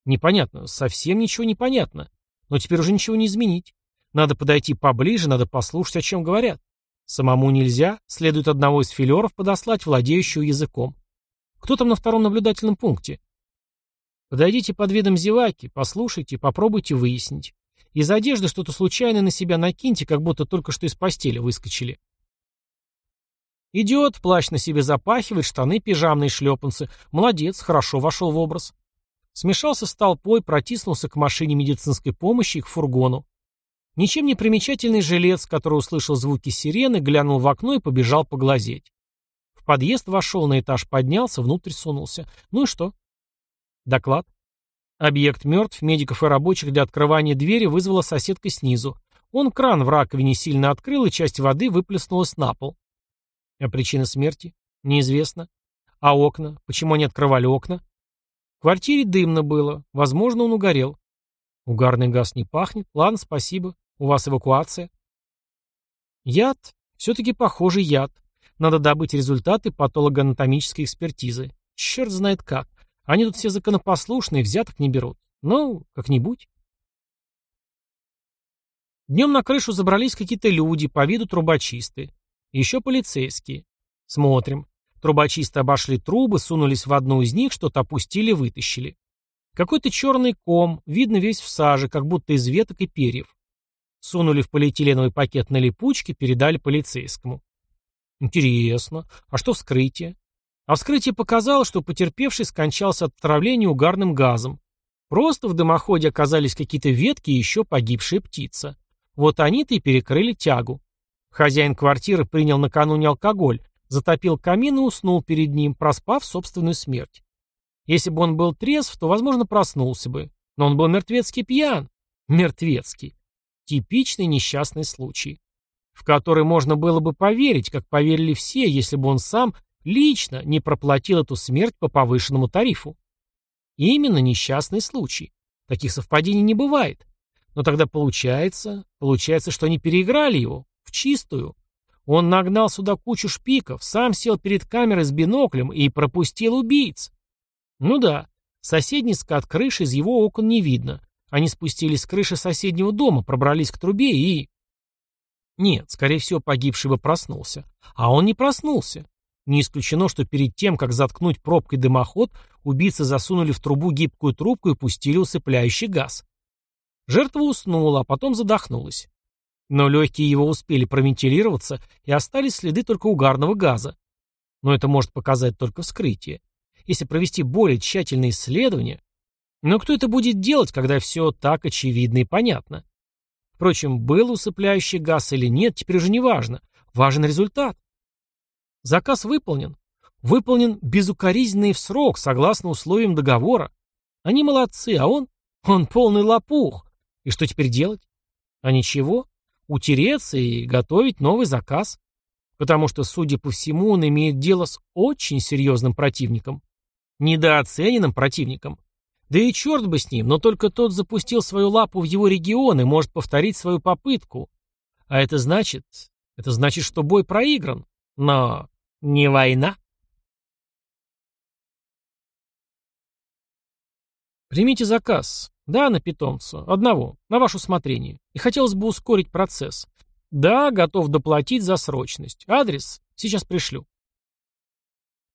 Непонятно, совсем ничего не понятно. Но теперь уже ничего не изменить. Надо подойти поближе, надо послушать, о чем говорят. Самому нельзя, следует одного из филеров подослать, владеющего языком. Кто там на втором наблюдательном пункте? Подойдите под видом зеваки, послушайте, попробуйте выяснить. Из одежды что-то случайно на себя накиньте, как будто только что из постели выскочили. Идет, плащ на себе запахивает, штаны пижамные шлепанцы. Молодец, хорошо вошел в образ. Смешался с толпой, протиснулся к машине медицинской помощи и к фургону. Ничем не примечательный жилец, который услышал звуки сирены, глянул в окно и побежал поглазеть. В подъезд вошел, на этаж поднялся, внутрь сунулся. Ну и что? Доклад. Объект мертв, медиков и рабочих для открывания двери вызвала соседка снизу. Он кран в раковине сильно открыл, и часть воды выплеснулась на пол. А причина смерти? Неизвестно. А окна? Почему они открывали окна? В квартире дымно было. Возможно, он угорел. Угарный газ не пахнет. Ладно, спасибо. У вас эвакуация. Яд. Все-таки похожий яд. Надо добыть результаты патологоанатомической экспертизы. Черт знает как. Они тут все законопослушные, взяток не берут. Ну, как-нибудь. Днем на крышу забрались какие-то люди, по виду трубочисты. Еще полицейские. Смотрим. Трубочисты обошли трубы, сунулись в одну из них, что-то опустили, вытащили. Какой-то черный ком, видно весь в саже, как будто из веток и перьев. Сунули в полиэтиленовый пакет на липучке, передали полицейскому. Интересно. А что вскрытие? А вскрытие показало, что потерпевший скончался от отравления угарным газом. Просто в дымоходе оказались какие-то ветки и еще погибшая птица. Вот они-то и перекрыли тягу. Хозяин квартиры принял накануне алкоголь, затопил камин и уснул перед ним, проспав собственную смерть. Если бы он был трезв, то, возможно, проснулся бы. Но он был мертвецкий пьян. Мертвецкий. Типичный несчастный случай. В который можно было бы поверить, как поверили все, если бы он сам лично не проплатил эту смерть по повышенному тарифу. Именно несчастный случай. Таких совпадений не бывает. Но тогда получается, получается, что они переиграли его, в чистую. Он нагнал сюда кучу шпиков, сам сел перед камерой с биноклем и пропустил убийц. Ну да, соседний скат крыши из его окон не видно. Они спустились с крыши соседнего дома, пробрались к трубе и... Нет, скорее всего, погибший бы проснулся. А он не проснулся. Не исключено, что перед тем, как заткнуть пробкой дымоход, убийцы засунули в трубу гибкую трубку и пустили усыпляющий газ. Жертва уснула, а потом задохнулась. Но легкие его успели провентилироваться, и остались следы только угарного газа. Но это может показать только вскрытие. Если провести более тщательное исследование... Но кто это будет делать, когда все так очевидно и понятно? Впрочем, был усыпляющий газ или нет, теперь уже не важно. Важен результат. Заказ выполнен. Выполнен безукоризненно и в срок, согласно условиям договора. Они молодцы, а он? Он полный лопух. И что теперь делать? А ничего. Утереться и готовить новый заказ. Потому что, судя по всему, он имеет дело с очень серьезным противником. Недооцененным противником. Да и черт бы с ним, но только тот запустил свою лапу в его регион и может повторить свою попытку. А это значит... Это значит, что бой проигран. Но не война. Примите заказ. Да, на питомца. Одного. На ваше усмотрение. И хотелось бы ускорить процесс. Да, готов доплатить за срочность. Адрес сейчас пришлю.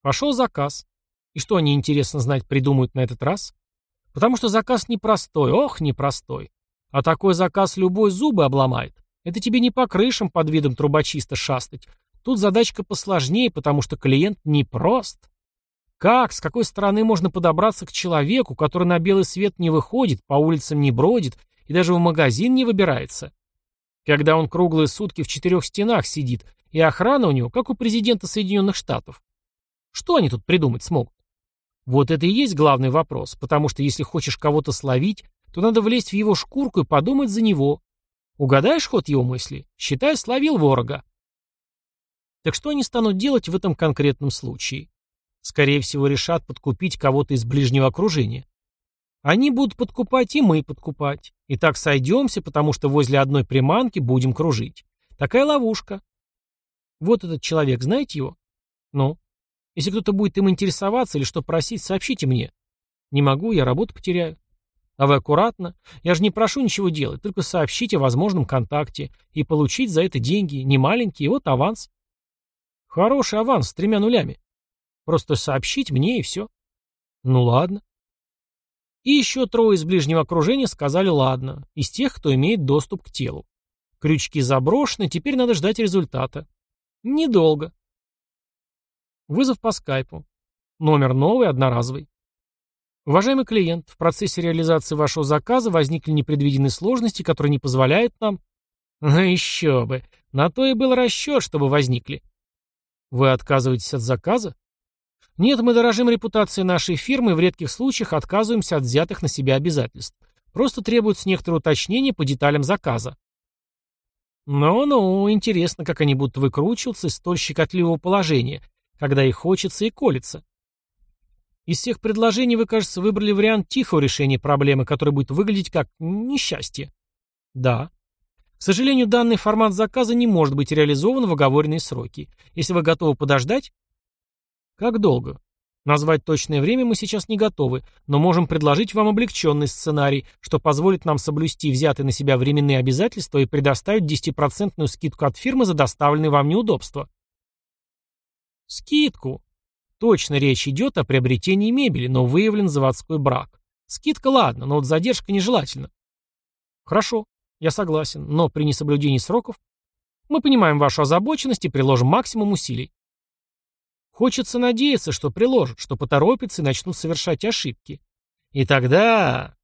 Пошел заказ. И что они, интересно знать, придумают на этот раз? Потому что заказ непростой, ох, непростой. А такой заказ любой зубы обломает. Это тебе не по крышам под видом трубочиста шастать. Тут задачка посложнее, потому что клиент непрост. Как, с какой стороны можно подобраться к человеку, который на белый свет не выходит, по улицам не бродит и даже в магазин не выбирается? Когда он круглые сутки в четырех стенах сидит, и охрана у него, как у президента Соединенных Штатов. Что они тут придумать смогут? Вот это и есть главный вопрос, потому что если хочешь кого-то словить, то надо влезть в его шкурку и подумать за него. Угадаешь ход его мысли? Считай, словил ворога. Так что они станут делать в этом конкретном случае? Скорее всего, решат подкупить кого-то из ближнего окружения. Они будут подкупать, и мы подкупать. И так сойдемся, потому что возле одной приманки будем кружить. Такая ловушка. Вот этот человек, знаете его? Ну? Если кто-то будет им интересоваться или что просить, сообщите мне. Не могу, я работу потеряю. А вы аккуратно. Я же не прошу ничего делать, только сообщите о возможном контакте и получить за это деньги, не маленькие, вот аванс. Хороший аванс с тремя нулями. Просто сообщить мне и все. Ну ладно. И еще трое из ближнего окружения сказали ладно, из тех, кто имеет доступ к телу. Крючки заброшены, теперь надо ждать результата. Недолго. Вызов по скайпу. Номер новый, одноразовый. Уважаемый клиент, в процессе реализации вашего заказа возникли непредвиденные сложности, которые не позволяют нам... Ну еще бы. На то и был расчет, чтобы возникли. Вы отказываетесь от заказа? Нет, мы дорожим репутацией нашей фирмы и в редких случаях отказываемся от взятых на себя обязательств. Просто требуется некоторое уточнение по деталям заказа. Ну-ну, интересно, как они будут выкручиваться из столь щекотливого положения, когда и хочется, и колется. Из всех предложений вы, кажется, выбрали вариант тихого решения проблемы, который будет выглядеть как несчастье. Да. К сожалению, данный формат заказа не может быть реализован в оговоренные сроки. Если вы готовы подождать... Как долго? Назвать точное время мы сейчас не готовы, но можем предложить вам облегченный сценарий, что позволит нам соблюсти взятые на себя временные обязательства и предоставить 10% скидку от фирмы за доставленные вам неудобства. Скидку. Точно речь идет о приобретении мебели, но выявлен заводской брак. Скидка ладно, но вот задержка нежелательна. Хорошо, я согласен, но при несоблюдении сроков мы понимаем вашу озабоченность и приложим максимум усилий. Хочется надеяться, что приложат, что поторопятся и начнут совершать ошибки. И тогда...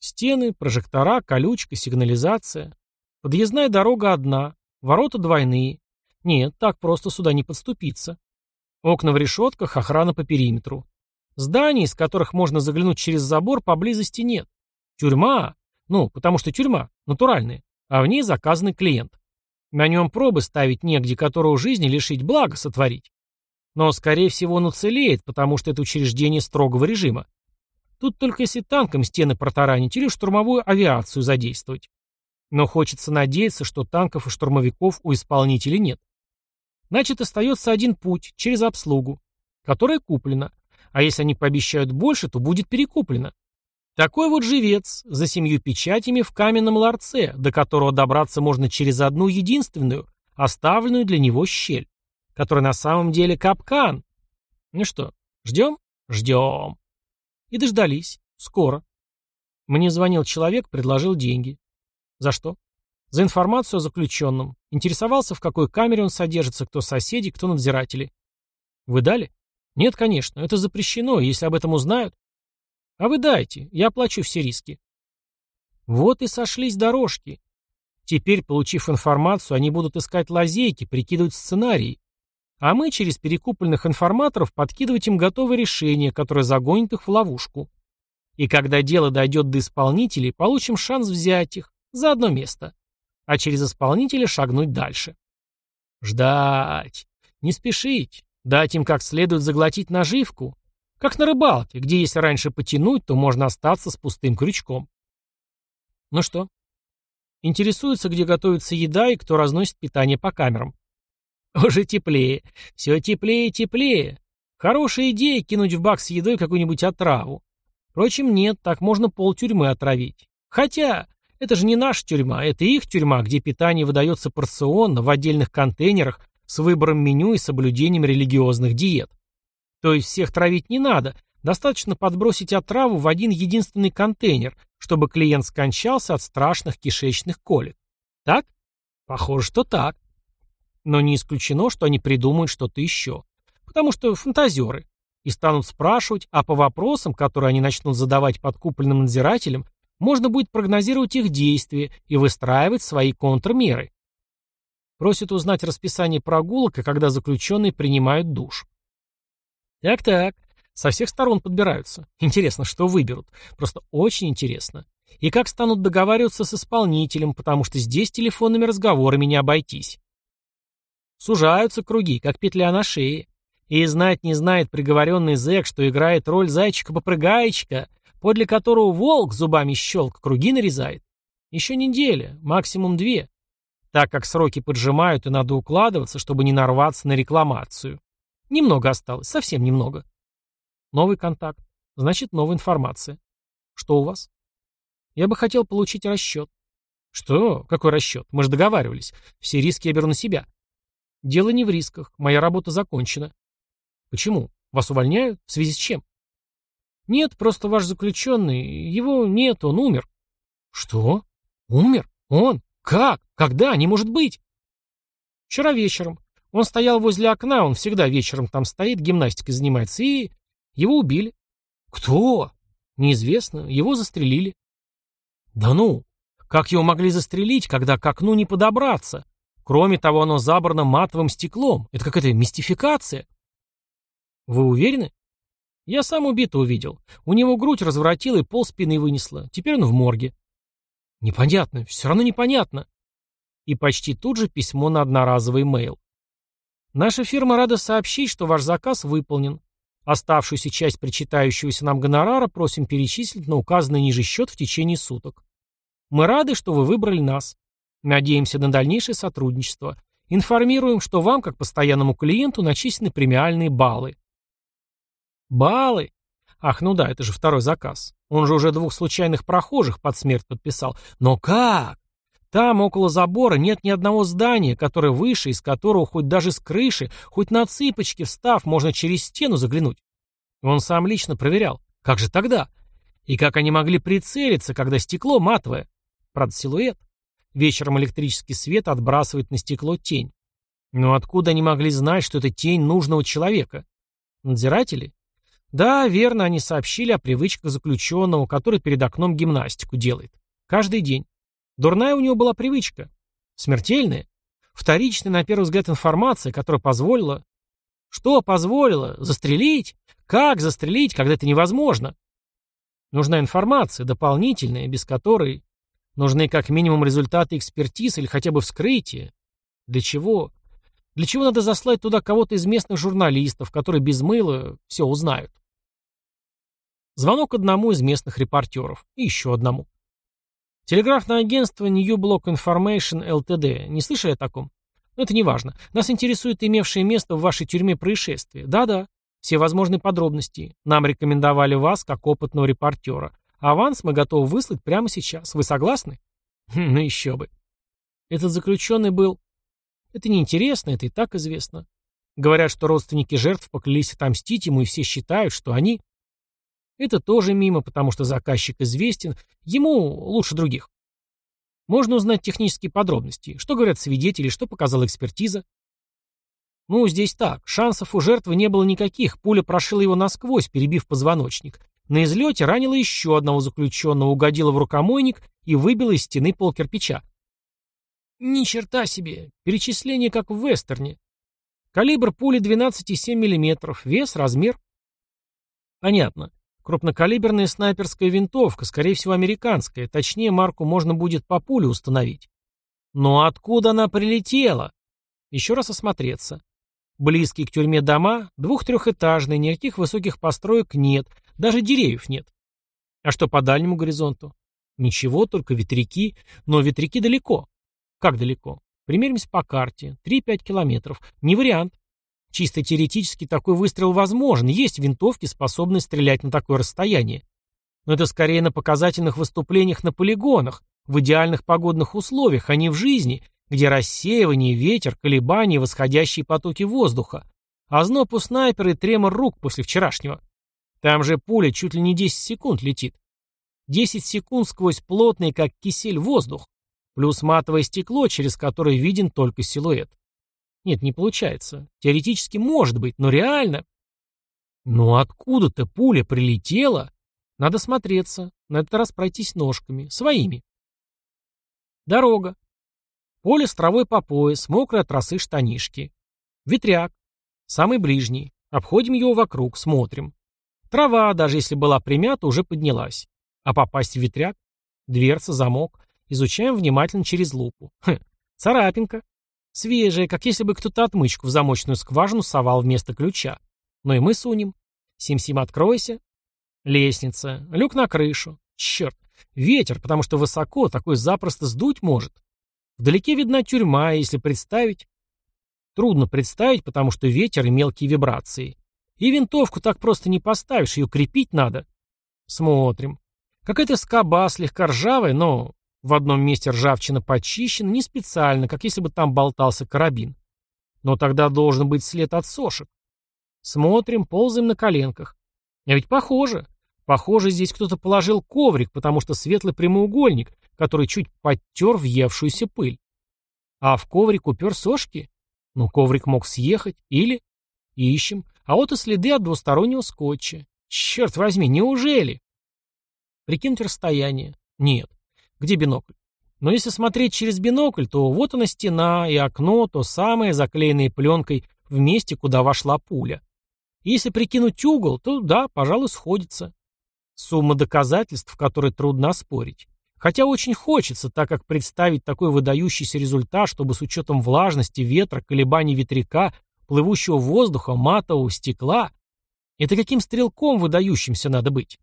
Стены, прожектора, колючка, сигнализация. Подъездная дорога одна, Ворота двойные. Нет, так просто сюда не подступиться. Окна в решетках, охрана по периметру. Зданий, из которых можно заглянуть через забор, поблизости нет. Тюрьма. Ну, потому что тюрьма, натуральная. А в ней заказанный клиент. На нем пробы ставить негде, которого жизни лишить блага сотворить. Но, скорее всего, он уцелеет, потому что это учреждение строгого режима. Тут только если танком стены протаранить или штурмовую авиацию задействовать. Но хочется надеяться, что танков и штурмовиков у исполнителей нет. Значит, остается один путь, через обслугу, которая куплена. А если они пообещают больше, то будет перекуплено. Такой вот живец, за семью печатями в каменном ларце, до которого добраться можно через одну единственную, оставленную для него щель, которая на самом деле капкан. Ну что, ждем? Ждем. И дождались. Скоро. Мне звонил человек, предложил деньги. За что? За информацию о заключенном. Интересовался, в какой камере он содержится, кто соседи, кто надзиратели. Вы дали? Нет, конечно, это запрещено, если об этом узнают. А вы дайте, я оплачу все риски. Вот и сошлись дорожки. Теперь, получив информацию, они будут искать лазейки, прикидывать сценарии. А мы через перекупленных информаторов подкидывать им готовые решения, которые загонят их в ловушку. И когда дело дойдет до исполнителей, получим шанс взять их за одно место. А через исполнителя шагнуть дальше. Ждать. Не спешить. Дать им как следует заглотить наживку. Как на рыбалке, где если раньше потянуть, то можно остаться с пустым крючком. Ну что? Интересуется, где готовится еда и кто разносит питание по камерам. Уже теплее. Все теплее и теплее. Хорошая идея кинуть в бак с едой какую-нибудь отраву. Впрочем, нет, так можно пол тюрьмы отравить. Хотя, это же не наша тюрьма, это их тюрьма, где питание выдается порционно, в отдельных контейнерах, с выбором меню и соблюдением религиозных диет. То есть всех травить не надо, достаточно подбросить отраву в один единственный контейнер, чтобы клиент скончался от страшных кишечных колик. Так? Похоже, что так. Но не исключено, что они придумают что-то еще. Потому что фантазеры. И станут спрашивать, а по вопросам, которые они начнут задавать подкупленным надзирателям, можно будет прогнозировать их действия и выстраивать свои контрмеры. Просят узнать расписание прогулок и когда заключенные принимают душ. Так-так, со всех сторон подбираются. Интересно, что выберут. Просто очень интересно. И как станут договариваться с исполнителем, потому что здесь телефонными разговорами не обойтись. Сужаются круги, как петля на шее. И знать не знает приговоренный зэк, что играет роль зайчика-попрыгайчика, подле которого волк зубами щелк круги нарезает. Еще неделя, максимум две так как сроки поджимают и надо укладываться, чтобы не нарваться на рекламацию. Немного осталось, совсем немного. Новый контакт. Значит, новая информация. Что у вас? Я бы хотел получить расчет. Что? Какой расчет? Мы же договаривались. Все риски я беру на себя. Дело не в рисках. Моя работа закончена. Почему? Вас увольняют? В связи с чем? Нет, просто ваш заключенный. Его нет, он умер. Что? Умер? Он? Как? Когда? Не может быть. Вчера вечером. Он стоял возле окна, он всегда вечером там стоит, гимнастикой занимается, и его убили. Кто? Неизвестно. Его застрелили. Да ну, как его могли застрелить, когда к окну не подобраться? Кроме того, оно забрано матовым стеклом. Это какая-то мистификация. Вы уверены? Я сам убитого видел. У него грудь разворотила и пол спины вынесла. Теперь он в морге. Непонятно, все равно непонятно. И почти тут же письмо на одноразовый мейл. Наша фирма рада сообщить, что ваш заказ выполнен. Оставшуюся часть причитающегося нам гонорара просим перечислить на указанный ниже счет в течение суток. Мы рады, что вы выбрали нас. Надеемся на дальнейшее сотрудничество. Информируем, что вам, как постоянному клиенту, начислены премиальные баллы. Баллы? Ах, ну да, это же второй заказ. Он же уже двух случайных прохожих под смерть подписал. Но как? Там, около забора, нет ни одного здания, которое выше, из которого хоть даже с крыши, хоть на цыпочки встав, можно через стену заглянуть. Он сам лично проверял. Как же тогда? И как они могли прицелиться, когда стекло матовое? Правда, силуэт. Вечером электрический свет отбрасывает на стекло тень. Но откуда они могли знать, что это тень нужного человека? Надзиратели? Да, верно, они сообщили о привычках заключенного, который перед окном гимнастику делает. Каждый день. Дурная у него была привычка. Смертельная. Вторичная, на первый взгляд, информация, которая позволила... Что позволила? Застрелить? Как застрелить, когда это невозможно? Нужна информация, дополнительная, без которой... Нужны как минимум результаты экспертиз или хотя бы вскрытия. Для чего? Для чего надо заслать туда кого-то из местных журналистов, которые без мыла все узнают? Звонок одному из местных репортеров. И еще одному. Телеграфное агентство New Block Information Ltd. Не слышали о таком? Но это не важно. Нас интересует имевшее место в вашей тюрьме происшествие. Да-да. Все возможные подробности. Нам рекомендовали вас как опытного репортера. Аванс мы готовы выслать прямо сейчас. Вы согласны? Хм, ну еще бы. Этот заключенный был... Это неинтересно, это и так известно. Говорят, что родственники жертв поклялись отомстить ему, и все считают, что они... Это тоже мимо, потому что заказчик известен, ему лучше других. Можно узнать технические подробности, что говорят свидетели, что показала экспертиза. Ну, здесь так. Шансов у жертвы не было никаких. Пуля прошила его насквозь, перебив позвоночник. На излете ранила еще одного заключенного, угодила в рукомойник и выбила из стены пол кирпича. Ни черта себе. Перечисление как в вестерне. Калибр пули 12,7 мм, вес, размер. Понятно. Крупнокалиберная снайперская винтовка, скорее всего американская, точнее марку можно будет по пуле установить. Но откуда она прилетела? Еще раз осмотреться. Близкие к тюрьме дома, двух-трехэтажные, никаких высоких построек нет, даже деревьев нет. А что по дальнему горизонту? Ничего, только ветряки, но ветряки далеко. Как далеко? Примеримся по карте. 3-5 километров. Не вариант. Чисто теоретически такой выстрел возможен, есть винтовки, способные стрелять на такое расстояние. Но это скорее на показательных выступлениях на полигонах, в идеальных погодных условиях, а не в жизни, где рассеивание, ветер, колебания, восходящие потоки воздуха, а зноб у снайпера и тремор рук после вчерашнего. Там же пуля чуть ли не 10 секунд летит. 10 секунд сквозь плотный, как кисель, воздух, плюс матовое стекло, через которое виден только силуэт. Нет, не получается. Теоретически может быть, но реально... Ну откуда-то пуля прилетела? Надо смотреться, на этот раз пройтись ножками, своими. Дорога. Поле с травой по пояс, мокрые от росы штанишки. Ветряк. Самый ближний. Обходим его вокруг, смотрим. Трава, даже если была примята, уже поднялась. А попасть в ветряк? Дверца, замок. Изучаем внимательно через лупу. Хм, царапинка. Свежая, как если бы кто-то отмычку в замочную скважину совал вместо ключа. Ну и мы сунем. Сим-сим, откройся. Лестница. Люк на крышу. Черт. Ветер, потому что высоко, такой запросто сдуть может. Вдалеке видна тюрьма, если представить... Трудно представить, потому что ветер и мелкие вибрации. И винтовку так просто не поставишь, ее крепить надо. Смотрим. Какая-то скоба слегка ржавая, но в одном месте ржавчина почищена, не специально, как если бы там болтался карабин. Но тогда должен быть след от сошек. Смотрим, ползаем на коленках. А ведь похоже. Похоже, здесь кто-то положил коврик, потому что светлый прямоугольник, который чуть подтер въевшуюся пыль. А в коврик упер сошки? Ну, коврик мог съехать. Или... Ищем. А вот и следы от двустороннего скотча. Черт возьми, неужели? Прикинуть расстояние. Нет. Где бинокль? Но если смотреть через бинокль, то вот она стена и окно, то самое, заклеенное пленкой в месте, куда вошла пуля. Если прикинуть угол, то да, пожалуй, сходится. Сумма доказательств, в которой трудно спорить. Хотя очень хочется, так как представить такой выдающийся результат, чтобы с учетом влажности, ветра, колебаний ветряка, плывущего воздуха, матового стекла, это каким стрелком выдающимся надо быть.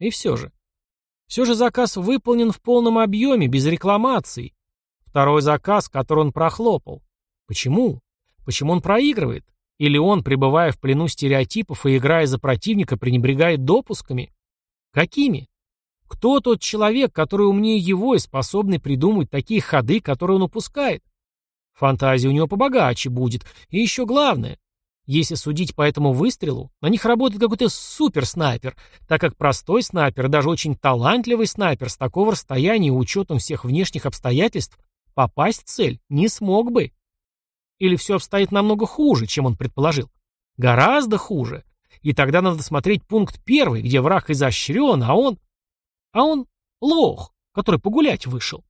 И все же. Все же заказ выполнен в полном объеме, без рекламаций. Второй заказ, который он прохлопал. Почему? Почему он проигрывает? Или он, пребывая в плену стереотипов и играя за противника, пренебрегает допусками? Какими? Кто тот человек, который умнее его и способный придумать такие ходы, которые он упускает? Фантазия у него побогаче будет. И еще главное, если судить по этому выстрелу, на них работает какой-то суперснайпер, так как простой снайпер, даже очень талантливый снайпер с такого расстояния учетом всех внешних обстоятельств попасть в цель не смог бы. Или все обстоит намного хуже, чем он предположил? Гораздо хуже. И тогда надо смотреть пункт первый, где враг изощрен, а он... А он лох, который погулять вышел.